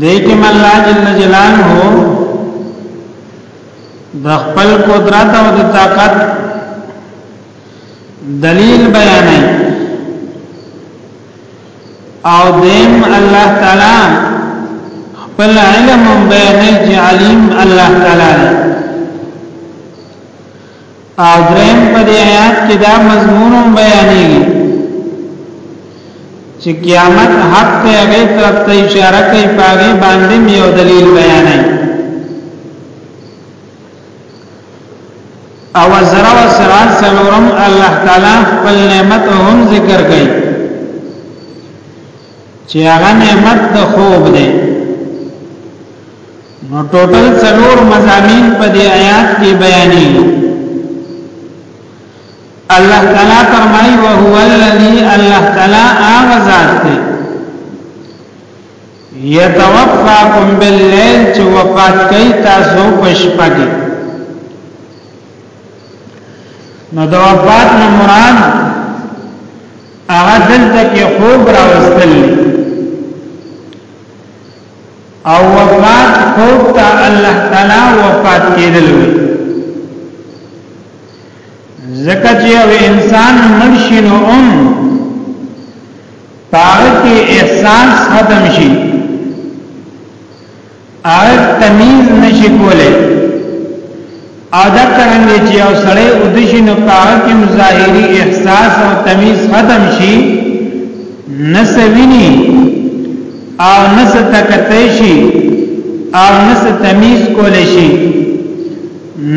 دې کې الله جل جلاله د خپل قدرت او د طاقت دلیل بیانې او دیم الله تعالی خپل علم بیانې چې علیم الله تعالی او دریم په دې آیات کې دا مضمون هم بیانېږي چې قیامت حق ته هغه طرف ته اشاره کوي پاغه باندې یو دلیل بیانای او زرا و سرات سلورم الله تعالی خپل نعمت هم ذکر کوي چې هغه نعمت د خوب دی نو ټوټل څلور مزامین په دې آیات کې بیانې الله تعالی فرمایي او هو الذی الله تعالی اغزاد ته یتوفاکم باللیل چې وفات کوي تاسو په شپه کې نو د وفات نه مراد هغه دلته کې خوب راوستل او وفات خوب تا الله تعالی وفات کېدل وي زکه چې او انسان مرشن او ام پاره کې احساس ختم شي آیت تمیز نشي کوله او دا څرنګه چې یو سړی ودشي نو پاغه کې ظاهري احساس او تمیز ختم شي نس ویني او نس تکتای شي او نس تمیز کول شي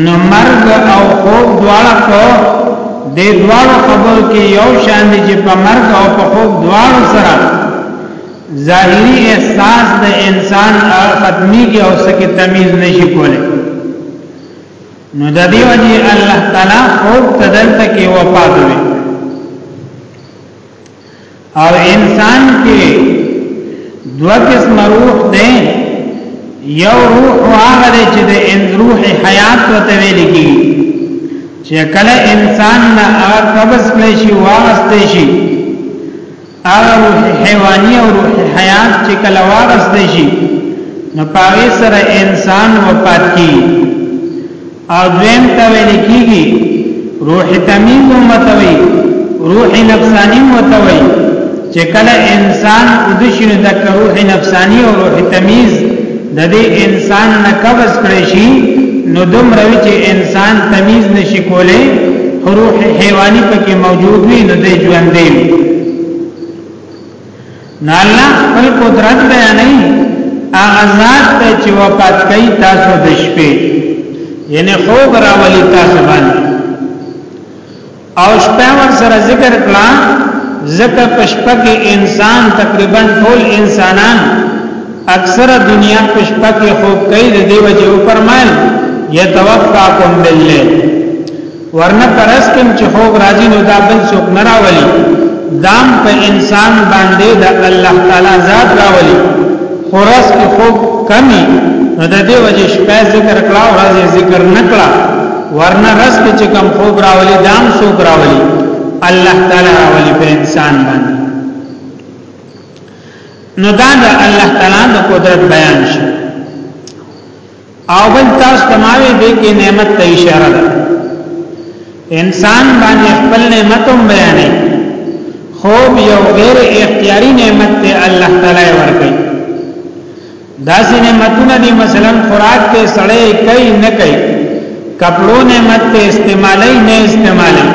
نو مرګ او خوب دواړه په د دواړو خبرو کې یو شان دي چې په مرګ او په خوب دواړو سره ظاهری احساس د انسان ختمی کی او سکی تمیز نشی کولی نو د دې وجه الله تعالی خوب تدلته کې وفات وي او انسان کې دوه قسم روح دی یو روح هغه دی چې د روح حیات ته ویل کیږي چې کله انسان نه قبض کړي شي واغستې شي هغه روح حیواني او روح حیات چې کله وارث دی شي نو پاغه سره انسان وفات کی او دویم ته ویل کیږي روح تمیز متوي روح نفسانی متوي چې کله انسان ودشنه د روح نفسانی او روح تمیز د دې انسان نه قبض کړی شي نو دومره چې انسان تمیز نشي کولای روح حیواني پکې موجود وي نو دې ژوند دی نه الله خپل قدرت بیانې هغه ذات ته چې وفات کوي تاسو د شپې یعنی خوب راولي تاسو باندې او شپه ور سره ذکر کړه زکه پشپه کې انسان تقریبا ټول انسانان اکثره دنیا پشپه کې خوب کوي د دې وجه او فرمایل یتوفاکم باللیل ورنه پرس کوم چې خوب راځي نو دا بل څوک نه راولي دام په انسان باندې د دا الله تعالی ذات راولي خورس کې خوب کمی نو د دې وجه شپه ذکر کړه او ورځې ذکر نکړه ورنه رس کې چې کم خوب راولي دام سوک راولي الله تعالی راولي په انسان باندې نو دا د الله تعالی د قدرت بیان شي او بل تاسو تمامه دې کې نعمت ته اشاره ده انسان باندې خپل نعمت هم بیانې خوب یو غیر اختیاري نعمت ته الله تعالی ورکړي داسې نعمتونه دي مثلا خوراک ته سړی کوي نه کوي کپړو نعمت ته استعمالي نه استعمالي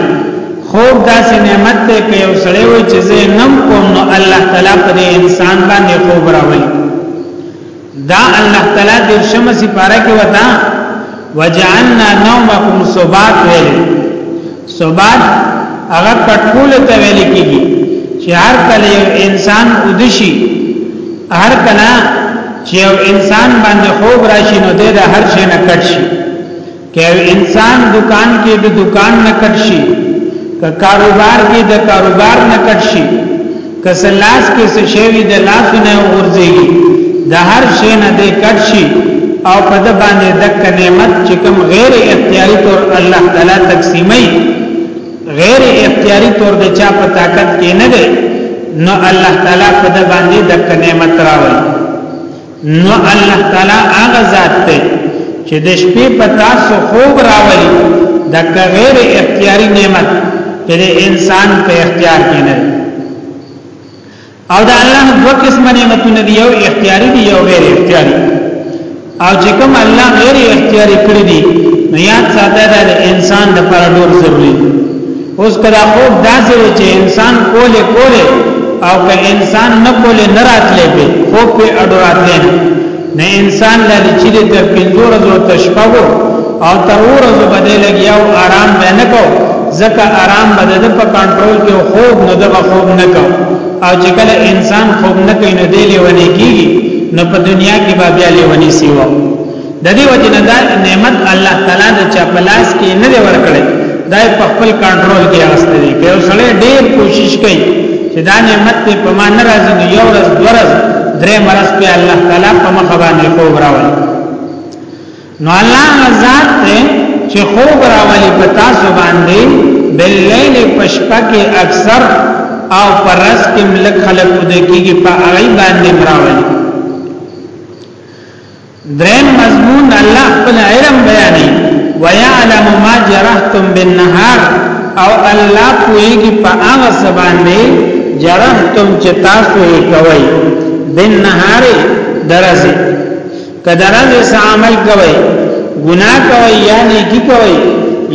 خوب داسې نعمت ته کوي او سړی وي چې زه نم کوم نو الله تعالی په انسان باندې خوب راوي دا الله تعالی د شمع سپاره کې وتا وجعلنا نومکم سبات ویل سبات هغه کټکول ته ویل کیږي چې هر کله یو انسان ودشي هر کله چې یو انسان باندې خوب راشي نو د هر شي نه کټ شي که انسان دکان کې د دکان نه کټ شي که کاروبار کې د کاروبار نه کټ شي که څه لاس کې څه شی وي د لاسو نه وغورځېږي د هر شی نه دی کټ شي او په د باندې دک نعمت چې کوم غیر اختیاري طور الله تعالی تقسیموي غیر اختیاري طور د چا په طاقت کې نه دی نو الله تعالی په د باندې دک نعمت راوړي نو الله تعالی هغه ذات دی چې د شپې په تاسو خوب راولي د غیر اختیاري نعمت د انسان په اختیار کې نه او د الله دوه قسم نعمتونه دی یو اختیاري دی یو غیر اختیاري او چې کوم الله غیر اختیاري کړی دی نو یاد ساته د انسان د پر ډور ضروری دی اوس کله خوب داسې وي چې انسان کوله کوله او که انسان نه کوله نه راتلې به خوب په اډو راتلې نه انسان لري چې تر پنځو ورځو تشپغو او تر ورځو باندې لګیا او آرام به نه کو ځکه آرام باندې د په کنټرول کې خوب نه د خوب نه کو او چې کله انسان خوب نه کوي نه دی لیونی کیږي نه په دنیا کې بیا لیونی سیوا د دې وجه نه دا نعمت الله تعالی د چا پلاس کې نه دی ورکړي دا په خپل کنټرول کې راستي دی که وسړی ډېر کوشش کوي چې دا نعمت ته په ما نه راځي نو یو ورځ دوه ورځ درې مرز په الله تعالی په مخ باندې خوب راوړي نو الله ذات ته چې خوب راوړي په تاسو باندې باللیل پشپا کې اکثر او پرس کې ملک خلق دې کېږي په اړې باندې راوړي دریم مضمون الله خپل علم بیانې ويعلم ما جرحتم بالنهار او الله پوهیږي په هغه سبان دی جرحتم چې تاسو یې کوي بالنهار درځي کدرځ عمل کوي ګناه کوي یا نیکی کوي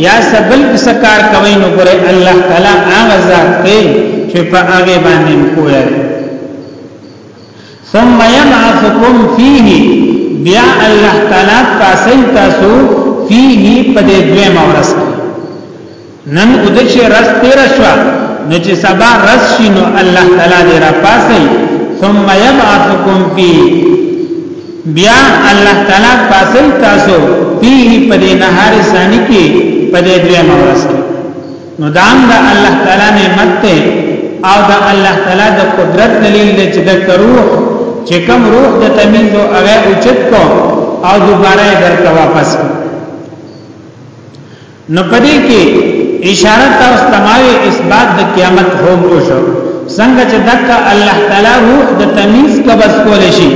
یا سبل کس کار کوي نو پر الله تعالی هغه ذات کې چې په هغه باندې کوی ثم يبعثكم فيه بیا الله تعالی پاسي تاسو فيه په دې دویم ورځ نن او د شي رس تیر شو نو چې سبا رس شي نو الله تعالی دې را پاسي ثم يبعثكم فيه بیا الله تعالی پاسي تاسو فيه په دې نهار ثاني کې په دې دویم ورځ کې نو دام د دا الله تعالی نعمت ته او د دا الله تعالی د قدرت دلیل دی چې د روح چې کوم روح د تمیز او هغه اوچت کو او دوباره درته واپس کو نو پدې کې اشاره تا استماوي اثبات د قیامت هو وشو څنګه چې دغه الله تعالی روح د تمیز قبض کول شي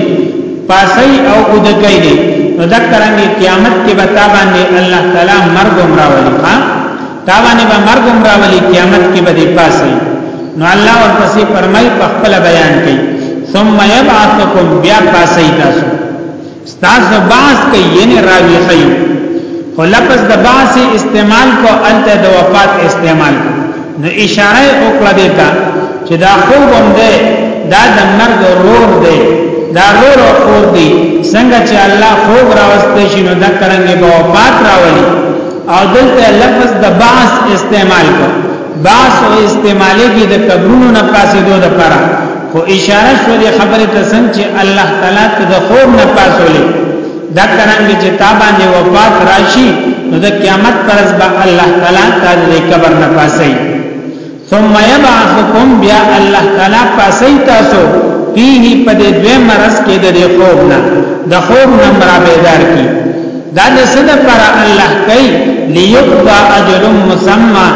پاسي او اود کوي دي نو دغه رنګ قیامت کې به تا باندې الله تعالی مرګ عمره ولي ها تا باندې به مرګ هم راولي قیامت کې به دې پاسي نو الله ورپسې فرمای په خپل بیان کې ثم يبعثكم بیا پاسي تاسو تاسو باس کې یعنی راوي خي خو لفظ د باس استعمال کو انت د وفات استعمال کو نو اشاره وکړه دیتا چې دا خوب هم ده دا د مرګ رور ده دا رور او خور دي څنګه چې الله خوب راوستي شي نو دا کرانګي به وفات راولي او دلته لفظ د بعث استعمال کو بعث او استعمالی کی د قبرونو نه پاسې دوه لپاره خو اشاره شو د خبره ته څنګه چې الله تعالی ته د خوب نه پاسولې دا څنګه چې تا باندې وفات راشي نو د قیامت پرځ به الله تعالی ته د قبر نه پاسي ثم يبعثكم بیا الله تعالی پاسي تاسو فيه په دې دوه مرز کې د دې خوب نه د خوب نه مرا بیدار کی دا د سد پر الله کوي ليقضى اجل مسمى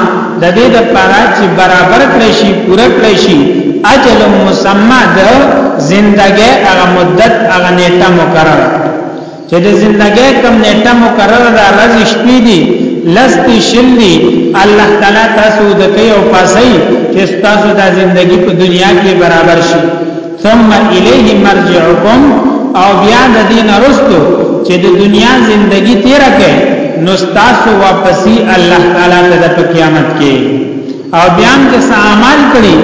د دې د پاره چې برابر کړی شي پوره کړی شي اجل مسمى د زندګۍ هغه مدت هغه نیټه مقرره چې د زندګۍ کم نیټه مقرر ده رز شپې دي لستی شل دي الله تعالی تاسو د کوي او پاسي چې تاسو د زندګۍ په دنیا کې برابر شي ثم الیه مرجعکم او بیا د دین رستو چې د دنیا زندگی تیر کړي نو تاسو واپسی الله تعالی ته په قیامت کې او بیان کې څه اعمال کړی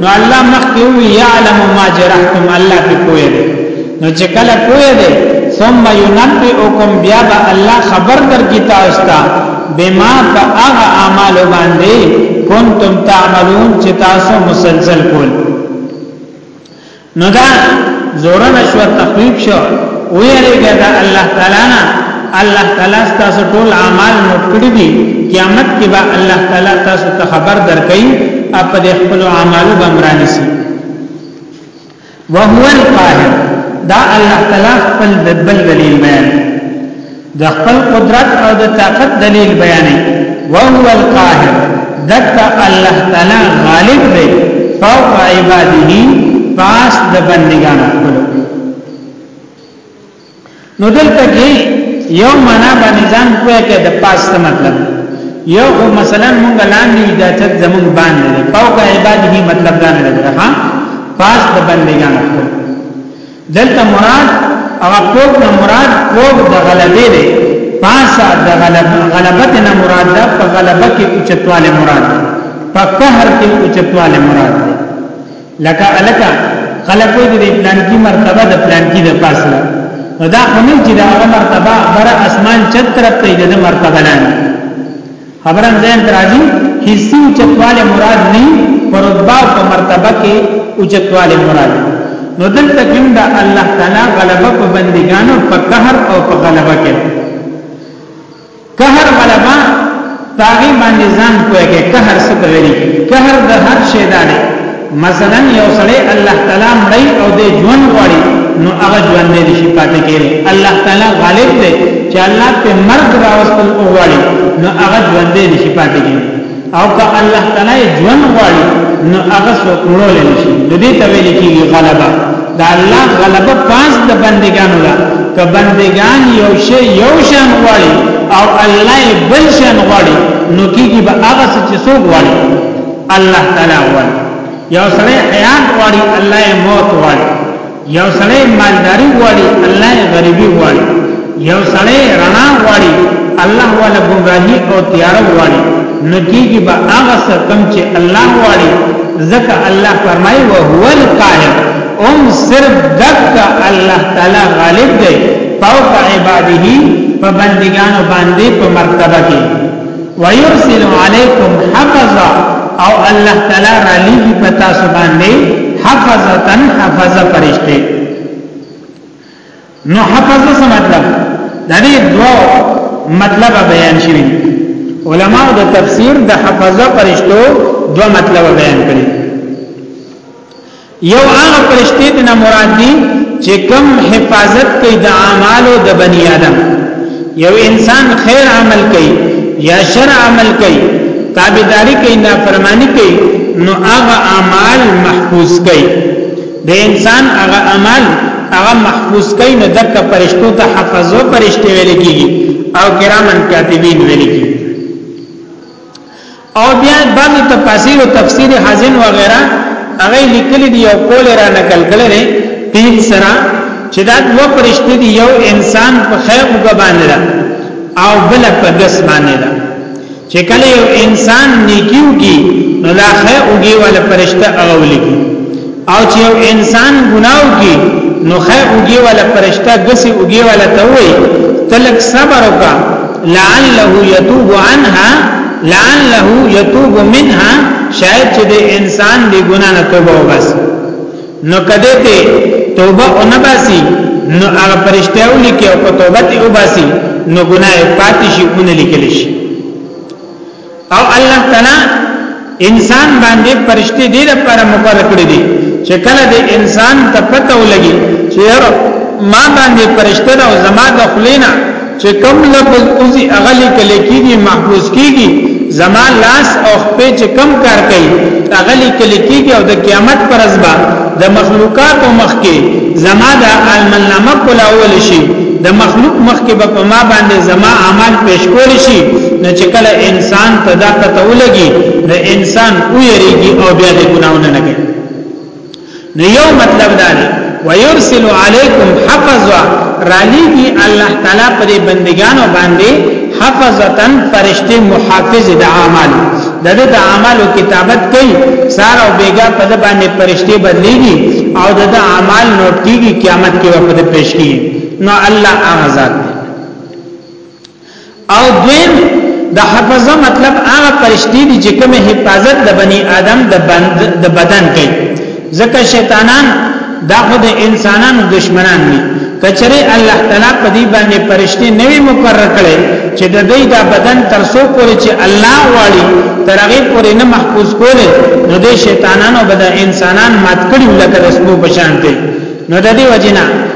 نو الله مخکې وی یعلم ما جرحتم الله په پوهه دی نو چې کله پوهه دی ثم ينبئكم بیا به الله خبر درکې تاسو ته بما فاغ اعمال باندې کنتم تعملون چې تاسو مسلسل کول نو دا زورن شو تخویب شو ویریږه دا الله تعالی نه الله تعالی تاسو ټول اعمال نوٹ کړی دي قیامت کې به الله تعالی تاسو ته خبر درکړي اپ د خپل اعمالو بمرانی سي وهو القاهر دا الله تعالی خپل دبل دلیل بیان د خپل قدرت او د طاقت دلیل بیانې وهو القاهر دک الله تعالی غالب دی فوق عباده پاس د بندگانو خپل نو دلته کې یو معنا باندې ځان کوی کې د پاس څه مطلب یو خو مثلا مونږ لاندې د چت زمونږ باندې فوق عباده مطلب دا نه دی ها پاس د بندگانو خپل دلته مراد هغه پوک نه مراد پوک د غلبې دی پاسا د غلبه غلبت نه مراد ده په غلبه کې اوچتواله مراد ده په قهر کې اوچتواله مراد ده لکه الکا خلقو د پلان کې مرتبه د پلان کې د پاسه نو دا خو نه چې دا مرتبه بر اسمان چت طرف ته د مرتبه لاندې خبره ځین تراځي حصي او چتواله مراد نه پر رتبه او مرتبه کې او چتواله مراد نو دلته کوم د الله تعالی غلبه په بندګانو په قهر او په غلبه کې قهر غلبه تاغي باندې ځان کوی کې قهر څه ویلي قهر د هر شی دانه مثلا یو سړی الله تعالی مړی او د ژوند غواړي نو هغه ژوند دې شي پاتې کېږي الله تعالی غالب دی چې الله په مرګ راوستل او غواړي نو هغه ژوند دې شي پاتې کېږي او که الله تعالی ژوند غواړي نو هغه څوک مړول نشي د دې ته ویل کېږي غلبه دا الله غلبه پاس د بندګانو ده که بندگان یو شی یو شان غواړي او الله بل شان غواړي نو کیږي به هغه څه چې څوک غواړي الله تعالی غواړي یو سړی حیات غواړي الله یې موت غواړي یو سړی مالداری غواړي الله یې غریبي غواړي یو سړی رڼا غواړي الله ولا ګمراهي او تیار غواړي نتیجه به هغه څه کم چې الله غواړي ځکه الله فرمایي او هو القاهر ام صرف دک الله تعالی غالب دی فوق عباده په بندگانو باندې په مرتبه کې ويرسل عليكم حفظا او الله تعالی را لېږي په تاسو باندې حفظتن حفظه فرشته نو حفظه څه مطلب د دې دوه مطلب بیان شوی علماء د تفسیر د حفظه فرشتو دوه مطلب بیان کړي یو هغه فرشتي ته نه مراد دي چې کم حفاظت کوي د اعمالو د بنی آدم یو انسان خیر عمل کوي یا شر عمل کوي تابعداري کوي نافرمانی کوي نو هغه اعمال محفوظ کوي د انسان هغه اعمال هغه محفوظ کوي نو دغه فرشتو ته حفظو فرشتي ویل کیږي او کرامن کاتبین ویل کیږي او بیا بعض تفاسیر او تفسیر حزن وغیرہ هغه لیکلي دی او کول را نقل کړي دي تین سرا چې دا دو پرشتي دی یو انسان په خیر وګبان ده او بل په ګس باندې ده چې کله یو انسان نیکیو کی نو دا خیر وګي ول پرشتہ اغول کی او چې یو انسان ګناو کی نو خیر اوږي ولا فرشتہ غسي اوږي ولا ته وي تلک صبر وکا لعله يتوب عنها لعله يتوب منها شاید چې د انسان دی ګنا نه توبه وبس نو کده ته توبه اونباسي نو هغه فرشتہ ولي کې او توبه ته وباسي نو ګناه پاتې شي اون لیکل شي او الله تعالی انسان باندې پرشتي دې لپاره مقرر کړې دي چې کله دې انسان ته پته ولګي چې ما باندې پرشته او زما د خلینا چې کوم لفظ اوزي اغلی کله کیږي محفوظ کیږي زما لاس او خپې چې کم کار کوي اغلی کله کیږي او د قیامت پر ازبا د مخلوقات او مخ کې زما د عالم النامه کولاول شي د مخلوق مخکې به په ما باندې زما اعمال پیش کول شي نو چې کله انسان ته دا پته ولګي نو انسان ویریږي او بیا د ګناونه نه کوي نو یو مطلب دا دی ويرسل علیکم حفظا رالیږي الله تعالی پر بندگانو باندې حفظتن فرشتي محافظ د اعمال د د اعمالو کتابت کوي سار او بیګا په د باندې فرشتي بدليږي او د اعمال نوٹ کیږي قیامت کې وفد پیش کیږي نو الله اعزاد او دویم د حفظه مطلب هغه پرشتي دي چې کوم حفاظت د بني آدم د بند د بدن کوي ځکه شیطانان دا خود انسانانو دشمنان دي کچره الله تعالی په دې باندې پرشتي نوي مقرر کړي چې د دې د بدن تر څو پورې چې الله واړي تر هغه پورې نه محفوظ کوله نو د شیطانانو بد انسانان مات کړي لکه رسمو پشانته نو د دې وجنه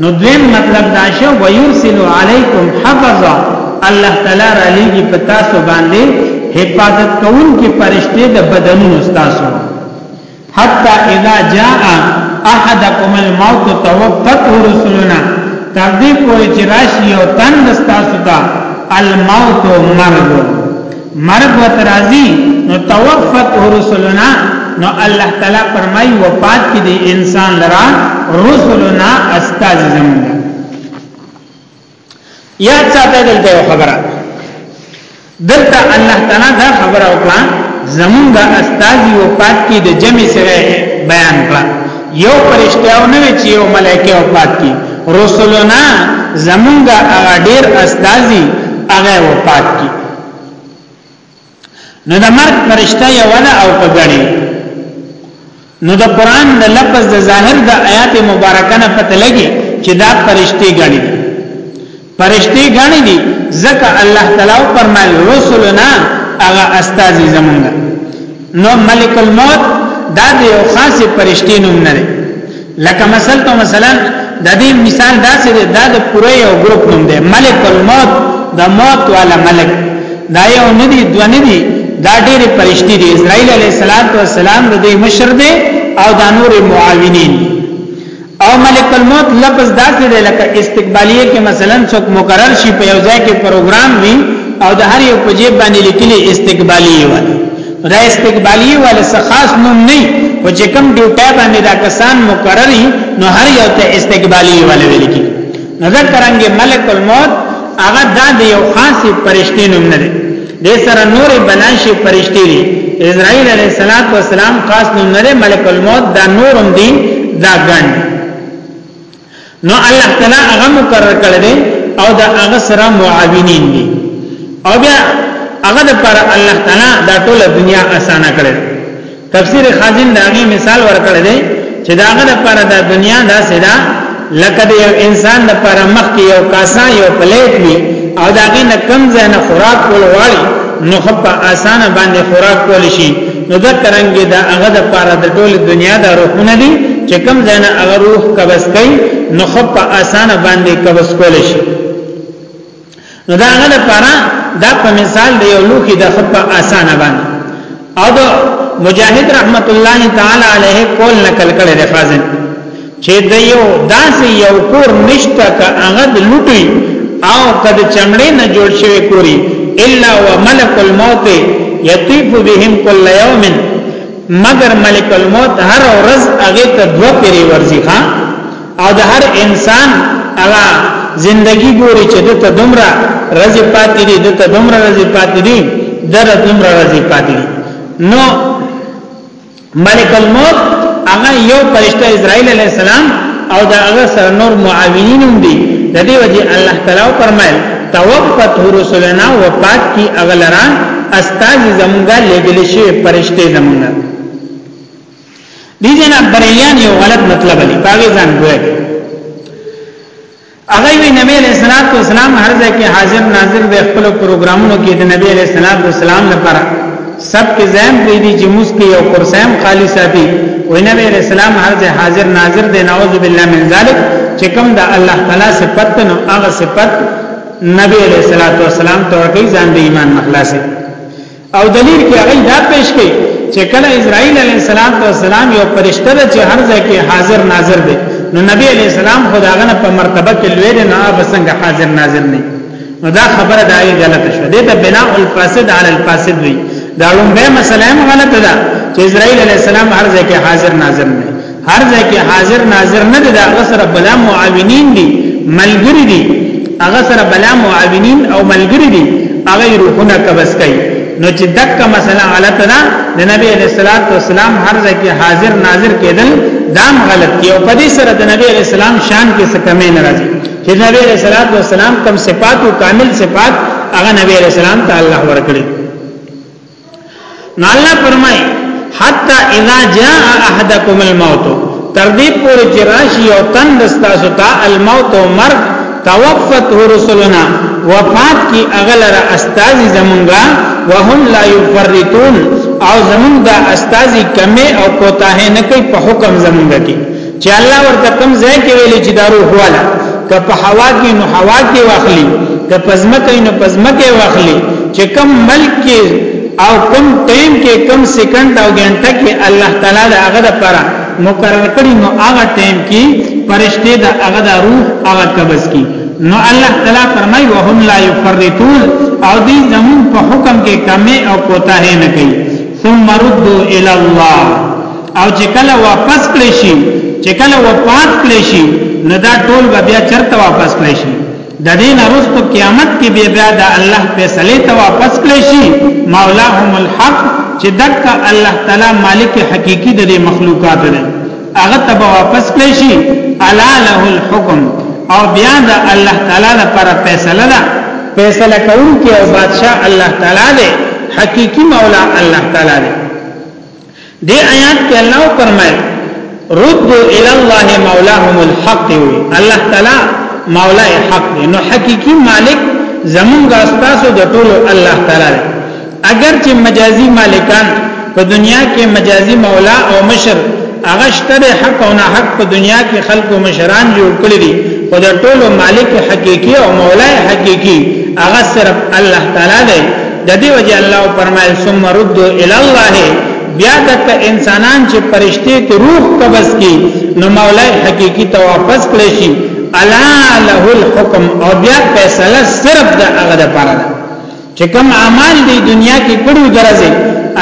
نو دویم مطلب دا شو ويرسل علیکم حفظا الله تعالی را لېږي په تاسو باندې حفاظت کوونکې فرشته د بدنونو تاسو حتا اذا جاء احدکم الموت توفته رسلنا تر دې پورې چې راشي او تند تاسو ته الموت مرګ مرګ وترازی نو توفت رسولنا نو الله تعالی فرمای وفات کې دی انسان لرا رسولنا استاد زمونږ یا ساته دلته خبره دلته الله تعالی دا خبره وکړه زمونږ استاد وفات کې د جمع سره بیان کړه یو فرشتہ او نه چې یو ملائکه وفات کی رسولنا زمونږه هغه ډیر استاذي هغه وفات کی نو د مرګ فرشته یو نه او په غړي نو د قران د لفظ د ظاهر د آیات مبارکه نه پته لګي چې دا فرشته غړي فرشته غړي دي ځکه الله تعالی فرمایل رسولنا هغه استاد زمونږ نو ملک الموت دا د یو خاص پرشتي نوم نه دی لکه مثلا تو مثلا د دې مثال داسې دی دا د پوره یو ګروپ نوم دی ملک الموت د موت والا ملک دا یو ندی دو ندی دا ډېر پرشتي دي اسرائیل علیه السلام د دې مشر دی او د نور معاونین او ملک الموت لفظ داسې دی لکه استقبالیه کې مثلا څوک مقرر شي په یو ځای کې پروګرام وي او د هر یو په جیب باندې لیکلي استقبالیه ولا دا استقبالیه ولا څه خاص نوم نه او چې کوم ډیوټه باندې دا کسان مقرر نو هر یو ته استقبالیه ولا ویل کی نظر کرانګي ملک الموت هغه د یو خاص پرشتي نوم نه دی د سره نور بلاشي فرشتي دي اسرائیل علیه السلام خاص نوم نه ملک الموت دا نورم دي دا ګڼ نو الله تعالی هغه مقرر کړی دی او دا هغه سره معاونین دي او بیا هغه پر الله تعالی دا ټول دنیا اسانه کړی تفسیر خازن داغي مثال ورکړ دی چې داغه لپاره د دنیا دا سدا لکه د یو انسان لپاره مخ کې یو کاسا یو پلیټ وي او داغه نه کم ځای نه خوراک کول غواړي نو خپه اسانه باندې خوراک کول شي نو دا ترنګي دا هغه د پاره د ټول دنیا د روحونه دي چې کم ځای نه هغه روح قبض کوي نو خپه اسانه باندې قبض کول شي نو دا هغه لپاره دا په مثال دی یو لوخي د خپه اسانه باندې او د مجاهد رحمت الله تعالی علیه کول نقل کړي د فاضل چې د یو داسې یو کور نشته ک هغه د لټي او کد چمړې نه جوړ شوی کوري الا وملک الموت یطیف بهم کل یوم مگر ملک الموت هر ورځ هغه ته دوه پیری ورځي ها او د هر انسان هغه زندگی ګوري چې د ته دومره رزي پاتې دي د ته دومره رزي پاتې دي در دومره رزي پاتې دي نو ملک الموت هغه یو فرشتہ اسرائیل علی السلام او دا هغه سره نور معاونین هم دي د دې وجه الله تعالی فرمایل توقت رسولنا وفات کی اغلران استاذ زمونږه لګل شي فرشتي زمونږه دي جنا بریلیان یو غلط مطلب لري باغی ځان ګوي هغه وی نبی علیہ الصلوۃ والسلام هر ځای کې حاضر ناظر د خپل پروګرامونو کې د نبی علیہ الصلوۃ والسلام لپاره سب کې زم پری دي چې موږ کې یو قرسم خالی ساتي وی نبی علیہ السلام هر ځای حاضر ناظر دی نعوذ بالله من ذلک چې کوم د الله تعالی صفت نو هغه صفت نبی علیہ الصلوۃ والسلام تورکی ځان د ایمان مخلاصه او دلیل کې هغه دا پیش کړي چې کله اسرائیل علیه السلام یو فرشته ده چې هر ځای کې حاضر ناظر دی نو نبی علیه السلام خداغه په مرتبه کې لوی دی نه به څنګه حاضر ناظر نه نو دا خبره دای غلطه شو دې ته بنا الفاسد علی الفاسد وی دا لومبه مسله هم غلطه ده چې اسرائیل علیه السلام هر ځای کې حاضر ناظر نه هر ځای کې حاضر ناظر نه دی دا غسر بلا معاونین دي ملګری دي هغه سره بلا معاونین او ملګری دي هغه روحونه قبض کوي نو چې دغه مسله غلطه ده د نبی علیہ الصلوۃ والسلام هر ځای کې حاضر ناظر کېدل دام غلط دی او په دې سره د نبی علیہ السلام شان کې څه کمی نه راځي چې نبی علیہ الصلوۃ والسلام کم صفات او کامل صفات هغه نبی علیہ السلام ته الله ورکړي نو الله فرمای حتا اذا جاء احدكم الموت تر دې پورې چې راشي او تن دستا ستا الموت او مرګ توفت رسلنا وفات کی اغلر استاذ زمونږه وهم لا يفرطون او زمونږ د استاذ کمه او کوتاه نه کوي په حکم زمونږه کې چې الله ورته کم ځای کې ویلي چې دا روح والا که په هوا کې نو هوا کې واخلي که په ځمکه نو په ځمکه واخلي چې کم ملک کې او کم ټیم کې کم سکند او غنټه کې الله تعالی دا هغه لپاره مقرر کړی نو هغه ټیم کې فرشته دا هغه دا روح هغه قبض کی نو الله تعالی فرمای وهم لا یفرطون او دې زمون په حکم کې کمی او کوتاه نه کوي ثم ردوا الى الله او چې کله واپس کړی شي چې کله وفات کړی شي نو دا ټول به بیا چرته واپس کړی شي د دې نرستو قیامت کې بیا بیا د الله فیصله ته واپس کړی شي مولاهم الحق چې دک الله تعالی مالک حقيقي د مخلوقات دی هغه ته واپس کړی شي الا له الحكم او بیا د الله تعالی لپاره فیصله ده فیصله کوونکی او بادشاہ الله تعالی دی حقيقي مولا الله تعالی دی دې آیات کې الله فرمایي ردو الى الله مولاهم الحق وي الله تعالی مولا حق دی نو حقيقي مالک زمونږ استاسو د ټولو الله تعالی دی اگر چې مجازي مالکان په دنیا کې مجازي مولا او مشر هغه شته حق او نه حق په دنیا کې خلق او مشران جوړ کړی دي او د ټولو مالک حقيقي او مولا حقيقي هغه صرف الله تعالی دی د دې وجه الله فرمایل ثم ردو الی الله بیا تک انسانان چې پرشته ته روح قبض کی نو مولای حقیقی ته واپس کړی شي الا له الحكم او بیا فیصله صرف د هغه د پاره ده چې کوم اعمال دی دنیا کې کړو درځي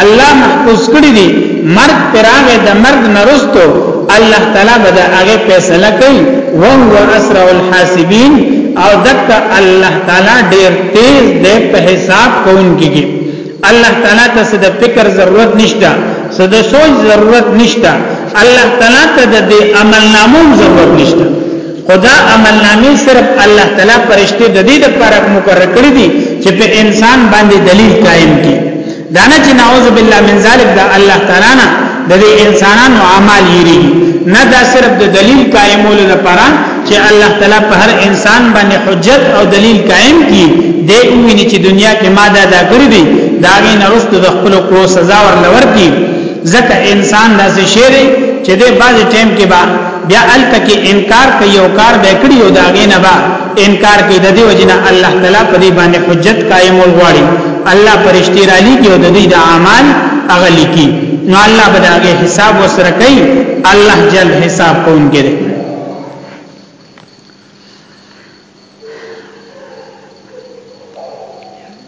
الله محفوظ کړی دی مرد پراغه د مرد نرستو الله تعالی به د هغه فیصله کوي وهو اسرع الحاسبین او دک الله تعالی ډیر تیز دی په حساب کوونکی کې الله تعالی ته څه د فکر ضرورت نشته څه د سوچ ضرورت نشته الله تعالی ته د دې عمل نامو ضرورت نشته خدا عمل نامې صرف الله تعالی پرشته د دې لپاره مقرر کړی دي چې په انسان باندې دلیل قائم کړي دا نه چې نعوذ بالله من ذلک دا الله تعالی نه د دې انسانانو اعمال یری نه دا صرف د دلیل قائمول لپاره چې الله تعالی په هر انسان باندې حجت او دلیل قائم کی دې ویني چې دنیا کې ماده دا کړی دی دا غي نرست د خپل کړو سزا ورلور کی ځکه انسان داسې شعر چې د بعض ټیم کې با بیا الته کې انکار کوي او کار به کړی او دا غي نه با انکار کوي د دې وجنه الله تعالی په دې باندې حجت قائم وغواړي الله پرشتي را لېږي او د دې د اعمال هغه لیکي نو الله به داګه حساب وسره کوي الله جل حساب کوونکی دی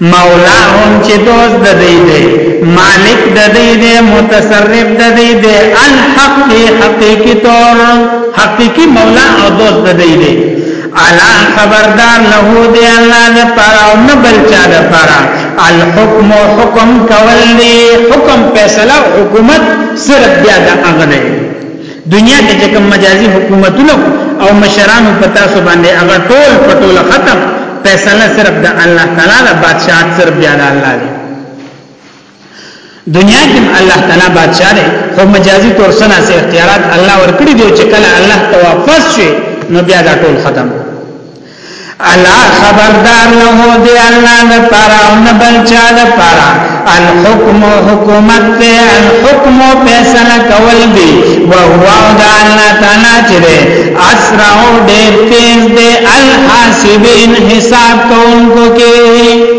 مولاهم چې دوست د دی دی مالک د دی دی متصرف د دی دی الحق حقیقی طور حقیقی مولا او دوست د دی دی الا خبردار له دی الله د پر او نه بل چا د پر الحكم حکم کول دی حکم فیصله حکومت صرف بیا د اغنه دنیا کې چې کوم مجازي حکومتونه او مشرانو په تاسو باندې هغه ټول پټول ختم فیصله صرف د الله تعالی د بادشاہت صرف بیا د الله دی دنیا کې الله تعالی بادشاہ دی خو مجازي تور سنا سي اختیارات الله ورکړي دي چې کله الله ته واپس شي نو بیا دا ټول ختم الله خبردار له دی الله نه پاره او نه بل چا نه پاره الحكم حکومت ته الحكم فیصله کول دی او هو د الله تعالی چې دی اسرع ډیر تیز دی الحاسبین حساب کوونکو کې